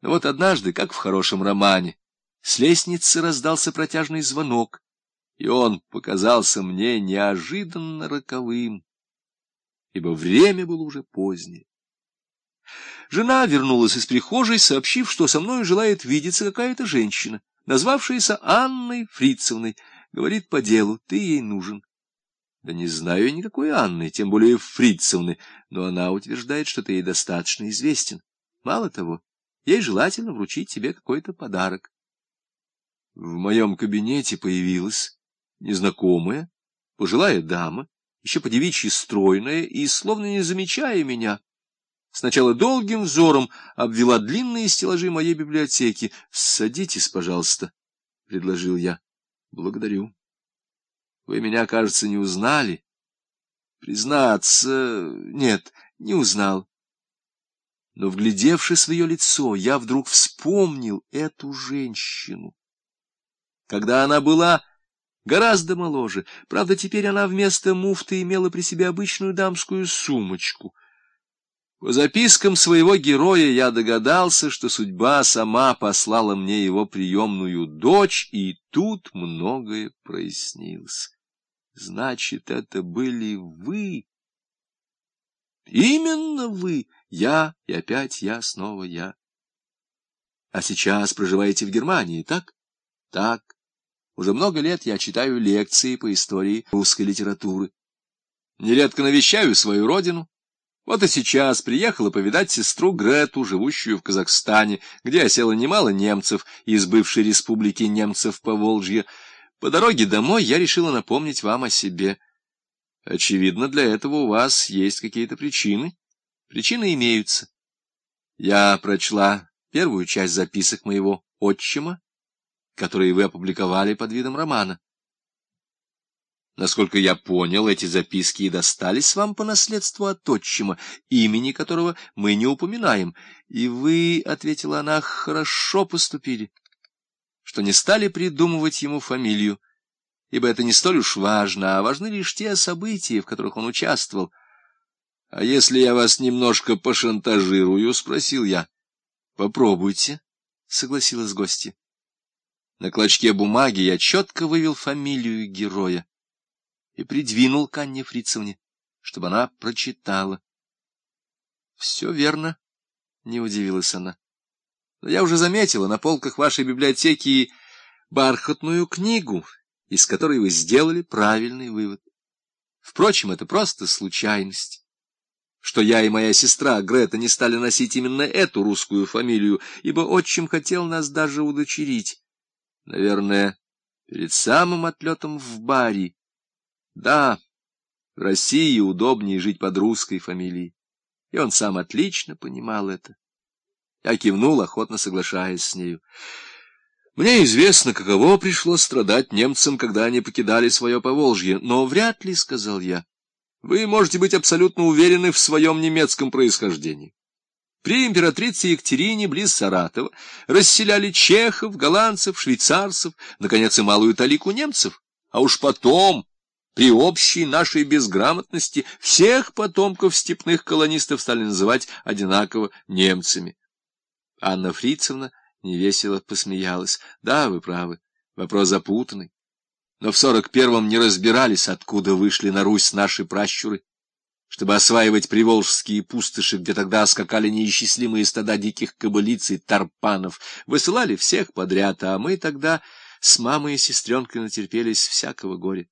Но вот однажды, как в хорошем романе, с лестницы раздался протяжный звонок, и он показался мне неожиданно роковым, ибо время было уже позднее. Жена вернулась из прихожей, сообщив, что со мной желает видеться какая-то женщина, назвавшаяся Анной Фрицевной. Говорит по делу, ты ей нужен. Да не знаю я никакой Анны, тем более Фрицевны, но она утверждает, что ты ей достаточно известен. Мало того, ей желательно вручить тебе какой-то подарок. В моем кабинете появилась незнакомая, пожилая дама, еще по-девичьи стройная и, словно не замечая меня, сначала долгим взором обвела длинные стеллажи моей библиотеки. — Садитесь, пожалуйста, — предложил я. — Благодарю. Вы меня, кажется, не узнали. Признаться, нет, не узнал. Но, вглядевшись в ее лицо, я вдруг вспомнил эту женщину. Когда она была гораздо моложе, правда, теперь она вместо муфты имела при себе обычную дамскую сумочку. По запискам своего героя я догадался, что судьба сама послала мне его приемную дочь, и тут многое прояснилось. Значит, это были вы. Именно вы. Я, и опять я, снова я. А сейчас проживаете в Германии, так? Так. Уже много лет я читаю лекции по истории русской литературы. Нередко навещаю свою родину. Вот и сейчас приехала повидать сестру Грету, живущую в Казахстане, где осело немало немцев из бывшей республики немцев по Волжье. По дороге домой я решила напомнить вам о себе. Очевидно, для этого у вас есть какие-то причины. Причины имеются. Я прочла первую часть записок моего отчима, которые вы опубликовали под видом романа. Насколько я понял, эти записки и достались вам по наследству от отчима, имени которого мы не упоминаем. И вы, — ответила она, — хорошо поступили что не стали придумывать ему фамилию, ибо это не столь уж важно, а важны лишь те события, в которых он участвовал. — А если я вас немножко пошантажирую? — спросил я. — Попробуйте, — согласилась гостья. На клочке бумаги я четко вывел фамилию героя и придвинул к Анне Фрицевне, чтобы она прочитала. — Все верно, — не удивилась она. Но я уже заметила на полках вашей библиотеки бархатную книгу, из которой вы сделали правильный вывод. Впрочем, это просто случайность, что я и моя сестра Грета не стали носить именно эту русскую фамилию, ибо отчим хотел нас даже удочерить. Наверное, перед самым отлетом в Бари. Да, в России удобнее жить под русской фамилией, и он сам отлично понимал это. Я кивнул, охотно соглашаясь с нею. Мне известно, каково пришлось страдать немцам, когда они покидали свое Поволжье, но вряд ли, — сказал я, — вы можете быть абсолютно уверены в своем немецком происхождении. При императрице Екатерине близ Саратова расселяли чехов, голландцев, швейцарцев, наконец и малую талику немцев, а уж потом при общей нашей безграмотности всех потомков степных колонистов стали называть одинаково немцами. Анна Фрицевна невесело посмеялась. Да, вы правы, вопрос запутанный. Но в сорок первом не разбирались, откуда вышли на Русь наши пращуры, чтобы осваивать приволжские пустоши, где тогда скакали неисчислимые стада диких кобылиц и тарпанов. Высылали всех подряд, а мы тогда с мамой и сестренкой натерпелись всякого горя.